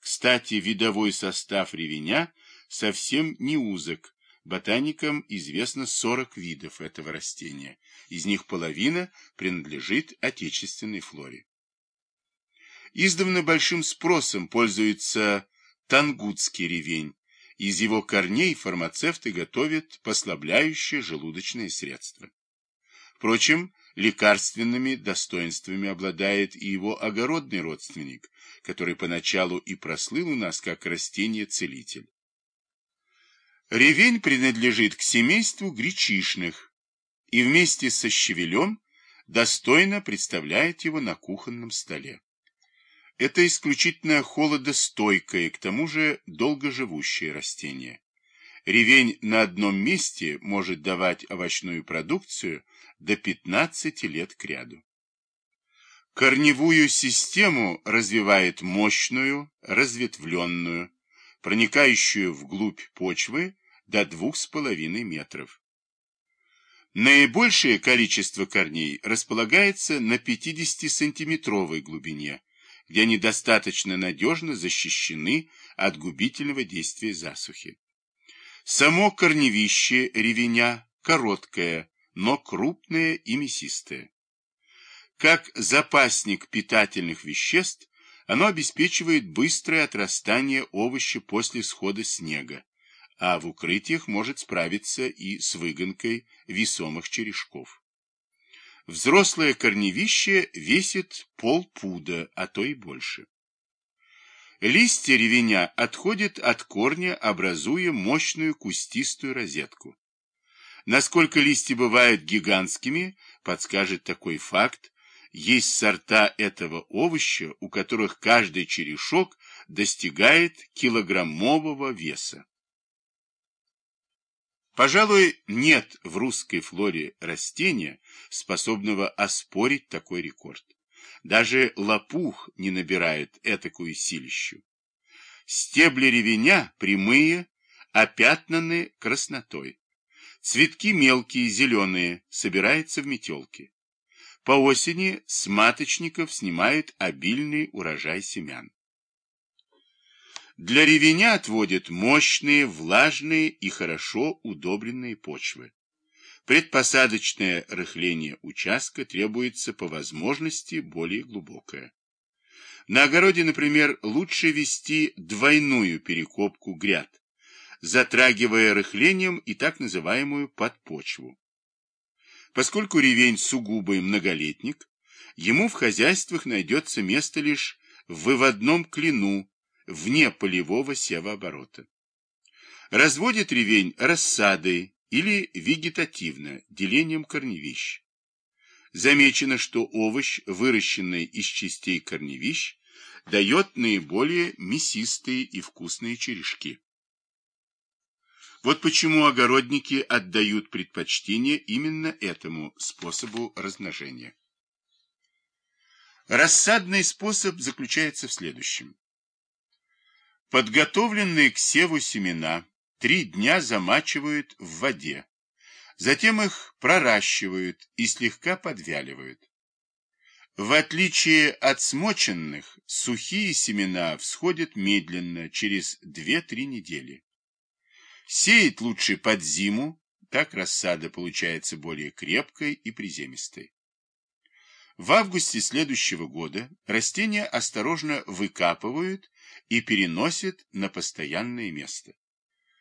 Кстати, видовой состав ревеня совсем не узок. Ботаникам известно 40 видов этого растения. Из них половина принадлежит отечественной флоре. Издавна большим спросом пользуется тангутский ревень. Из его корней фармацевты готовят послабляющие желудочные средства. Впрочем, лекарственными достоинствами обладает и его огородный родственник, который поначалу и прослыл у нас как растение-целитель. Ревень принадлежит к семейству гречишных и вместе со щавелем достойно представляет его на кухонном столе. Это исключительно холодостойкое к тому же долгоживущее растение. Ревень на одном месте может давать овощную продукцию до 15 лет кряду. Корневую систему развивает мощную, разветвленную, проникающую вглубь почвы до 2,5 метров. Наибольшее количество корней располагается на 50-сантиметровой глубине, где они достаточно надежно защищены от губительного действия засухи. Само корневище ревеня короткое, но крупное и мясистое. Как запасник питательных веществ, оно обеспечивает быстрое отрастание овоща после схода снега, а в укрытиях может справиться и с выгонкой весомых черешков. Взрослое корневище весит полпуда, а то и больше. Листья ревеня отходят от корня, образуя мощную кустистую розетку. Насколько листья бывают гигантскими, подскажет такой факт, есть сорта этого овоща, у которых каждый черешок достигает килограммового веса. Пожалуй, нет в русской флоре растения, способного оспорить такой рекорд. Даже лопух не набирает этакую силищу. Стебли ревеня прямые, опятнаны краснотой. Цветки мелкие, зеленые, собираются в метелке. По осени с маточников снимают обильный урожай семян. Для ревеня отводят мощные, влажные и хорошо удобренные почвы. Предпосадочное рыхление участка требуется по возможности более глубокое. На огороде, например, лучше вести двойную перекопку гряд, затрагивая рыхлением и так называемую подпочву. Поскольку ревень сугубый многолетник, ему в хозяйствах найдется место лишь в выводном клину вне полевого севооборота. Разводит ревень рассадой или вегетативно, делением корневищ. Замечено, что овощ, выращенный из частей корневищ, дает наиболее мясистые и вкусные черешки. Вот почему огородники отдают предпочтение именно этому способу размножения. Рассадный способ заключается в следующем. Подготовленные к севу семена три дня замачивают в воде. Затем их проращивают и слегка подвяливают. В отличие от смоченных, сухие семена всходят медленно, через 2-3 недели. Сеять лучше под зиму, так рассада получается более крепкой и приземистой. В августе следующего года растения осторожно выкапывают и переносят на постоянное место.